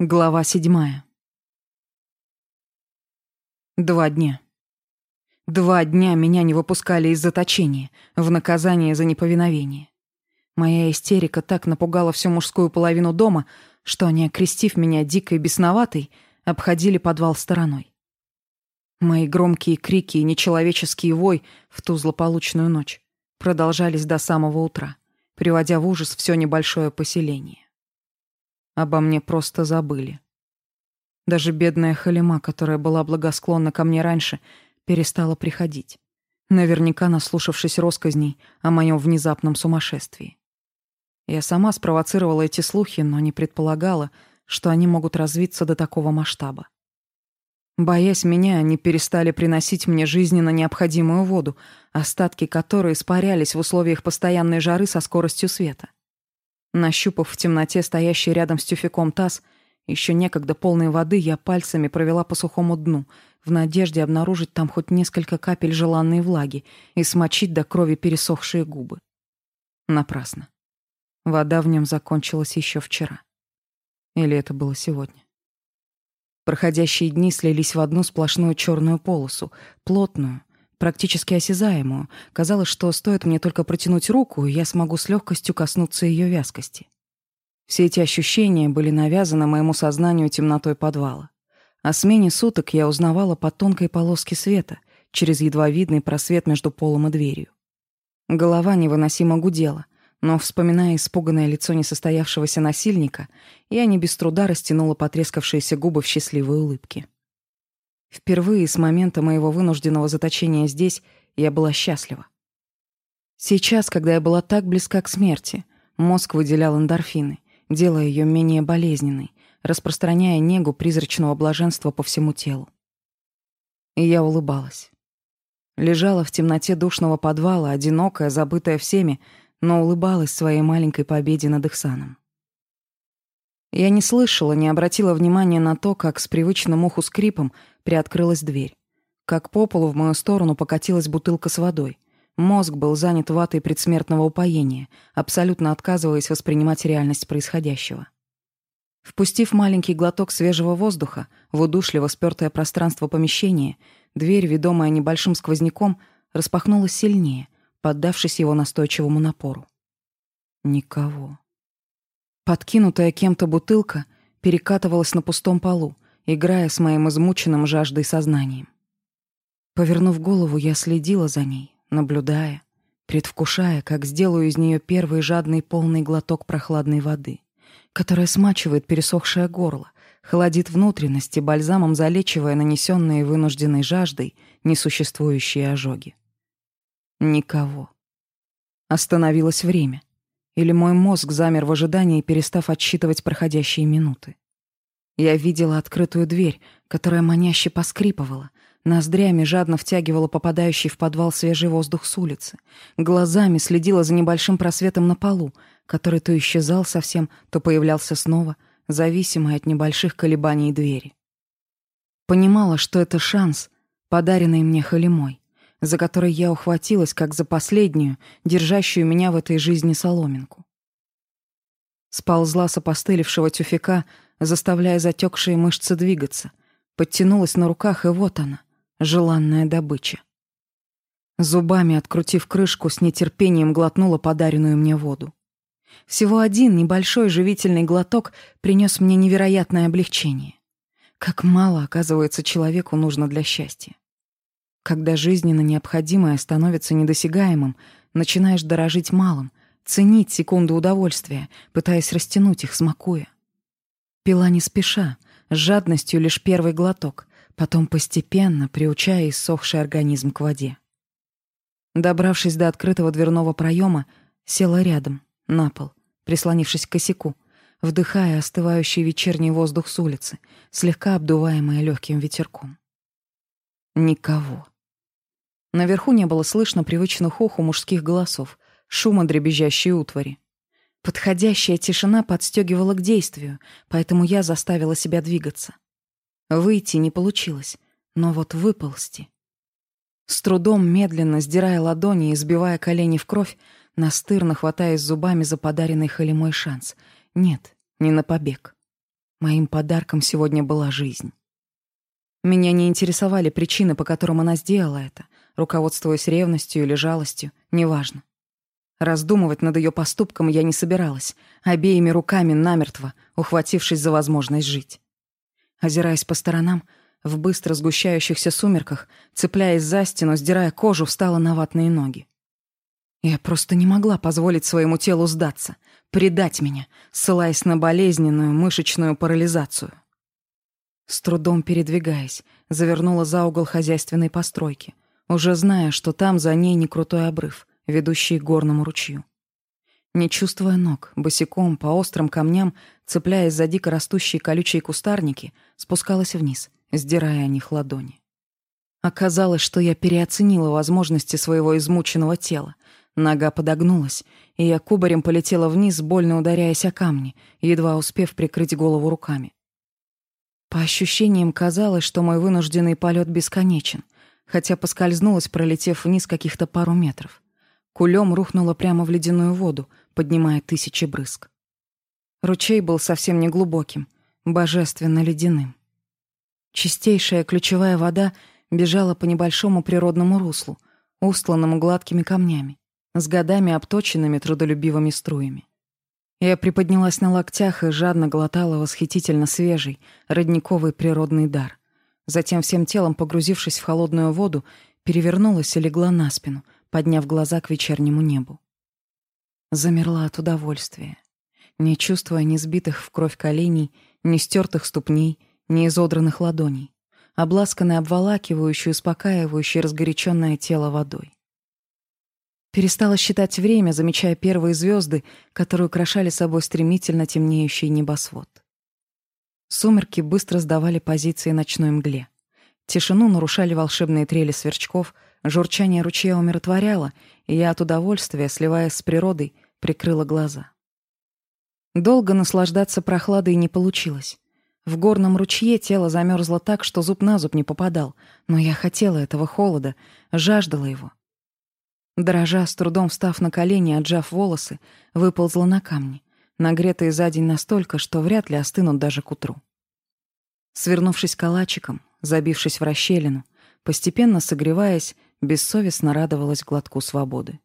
Глава седьмая. Два дня. Два дня меня не выпускали из заточения, в наказание за неповиновение. Моя истерика так напугала всю мужскую половину дома, что они, окрестив меня дикой бесноватой, обходили подвал стороной. Мои громкие крики и нечеловеческий вой в ту злополучную ночь продолжались до самого утра, приводя в ужас все небольшое поселение. Обо мне просто забыли. Даже бедная Халима, которая была благосклонна ко мне раньше, перестала приходить. Наверняка наслушавшись росказней о моем внезапном сумасшествии. Я сама спровоцировала эти слухи, но не предполагала, что они могут развиться до такого масштаба. Боясь меня, они перестали приносить мне жизненно необходимую воду, остатки которой испарялись в условиях постоянной жары со скоростью света. Нащупав в темноте стоящий рядом с тюфяком таз, еще некогда полной воды, я пальцами провела по сухому дну, в надежде обнаружить там хоть несколько капель желанной влаги и смочить до крови пересохшие губы. Напрасно. Вода в нем закончилась еще вчера. Или это было сегодня? Проходящие дни слились в одну сплошную черную полосу, плотную, практически осязаемую. Казалось, что стоит мне только протянуть руку, и я смогу с легкостью коснуться ее вязкости. Все эти ощущения были навязаны моему сознанию темнотой подвала. О смене суток я узнавала по тонкой полоске света, через едва видный просвет между полом и дверью. Голова невыносимо гудела, но, вспоминая испуганное лицо несостоявшегося насильника, я не без труда растянула потрескавшиеся губы в счастливой улыбке. Впервые с момента моего вынужденного заточения здесь я была счастлива. Сейчас, когда я была так близка к смерти, мозг выделял эндорфины, делая ее менее болезненной, распространяя негу призрачного блаженства по всему телу. И я улыбалась. Лежала в темноте душного подвала, одинокая, забытая всеми, но улыбалась своей маленькой победе над Ихсаном. Я не слышала, не обратила внимания на то, как с привычным уху скрипом приоткрылась дверь. Как по полу в мою сторону покатилась бутылка с водой. Мозг был занят ватой предсмертного упоения, абсолютно отказываясь воспринимать реальность происходящего. Впустив маленький глоток свежего воздуха в удушливо спёртое пространство помещения, дверь, ведомая небольшим сквозняком, распахнулась сильнее, поддавшись его настойчивому напору. Никого. Подкинутая кем-то бутылка перекатывалась на пустом полу, играя с моим измученным жаждой сознанием. Повернув голову, я следила за ней, наблюдая, предвкушая, как сделаю из нее первый жадный полный глоток прохладной воды, которая смачивает пересохшее горло, холодит внутренности, бальзамом залечивая нанесенные вынужденной жаждой несуществующие ожоги. Никого. Остановилось время. Или мой мозг замер в ожидании, перестав отсчитывать проходящие минуты. Я видела открытую дверь, которая маняще поскрипывала, ноздрями жадно втягивала попадающий в подвал свежий воздух с улицы, глазами следила за небольшим просветом на полу, который то исчезал совсем, то появлялся снова, зависимый от небольших колебаний двери. Понимала, что это шанс, подаренный мне Халимой, за которой я ухватилась, как за последнюю, держащую меня в этой жизни соломинку. Сползла с опостылевшего тюфяка, заставляя затекшие мышцы двигаться, подтянулась на руках, и вот она, желанная добыча. Зубами, открутив крышку, с нетерпением глотнула подаренную мне воду. Всего один небольшой живительный глоток принес мне невероятное облегчение. Как мало, оказывается, человеку нужно для счастья. Когда жизненно необходимое становится недосягаемым, начинаешь дорожить малым, ценить секунды удовольствия, пытаясь растянуть их, смакуя. Пила не спеша, с жадностью лишь первый глоток, потом постепенно приучая иссохший организм к воде. Добравшись до открытого дверного проема, села рядом, на пол, прислонившись к косяку, вдыхая остывающий вечерний воздух с улицы, слегка обдуваемый легким ветерком. Никого. Наверху не было слышно привычных оху мужских голосов, шума дребезжащей утвари. Подходящая тишина подстегивала к действию, поэтому я заставила себя двигаться. Выйти не получилось, но вот выползти. С трудом, медленно сдирая ладони и сбивая колени в кровь, настырно хватаясь зубами за подаренный Халимой шанс. Нет, не на побег. Моим подарком сегодня была жизнь. Меня не интересовали причины, по которым она сделала это — руководствуясь ревностью или жалостью, неважно. Раздумывать над ее поступком я не собиралась, обеими руками намертво, ухватившись за возможность жить. Озираясь по сторонам, в быстро сгущающихся сумерках, цепляясь за стену, сдирая кожу, встала на ватные ноги. Я просто не могла позволить своему телу сдаться, предать меня, ссылаясь на болезненную мышечную парализацию. С трудом передвигаясь, завернула за угол хозяйственной постройки, уже зная, что там за ней не крутой обрыв, ведущий к горному ручью. Не чувствуя ног, босиком по острым камням, цепляясь за дико растущие колючие кустарники, спускалась вниз, сдирая о них ладони. Оказалось, что я переоценила возможности своего измученного тела. Нога подогнулась, и я кубарем полетела вниз, больно ударяясь о камни, едва успев прикрыть голову руками. По ощущениям казалось, что мой вынужденный полет бесконечен — хотя поскользнулась, пролетев вниз каких-то пару метров. Кулем рухнула прямо в ледяную воду, поднимая тысячи брызг. Ручей был совсем не глубоким, божественно ледяным. Чистейшая ключевая вода бежала по небольшому природному руслу, устланному гладкими камнями, с годами обточенными трудолюбивыми струями. Я приподнялась на локтях и жадно глотала восхитительно свежий, родниковый природный дар. Затем всем телом, погрузившись в холодную воду, перевернулась и легла на спину, подняв глаза к вечернему небу. Замерла от удовольствия, не чувствуя ни сбитых в кровь коленей, ни стертых ступней, ни изодранных ладоней, обласканной обволакивающей, успокаивающей разгоряченное тело водой. Перестала считать время, замечая первые звезды, которые украшали собой стремительно темнеющий небосвод. Сумерки быстро сдавали позиции ночной мгле. Тишину нарушали волшебные трели сверчков, журчание ручья умиротворяло, и я от удовольствия, сливаясь с природой, прикрыла глаза. Долго наслаждаться прохладой не получилось. В горном ручье тело замерзло так, что зуб на зуб не попадал, но я хотела этого холода, жаждала его. Дрожа, с трудом встав на колени, отжав волосы, выползла на камни нагретые за день настолько, что вряд ли остынут даже к утру. Свернувшись калачиком, забившись в расщелину, постепенно согреваясь, бессовестно радовалась глотку свободы.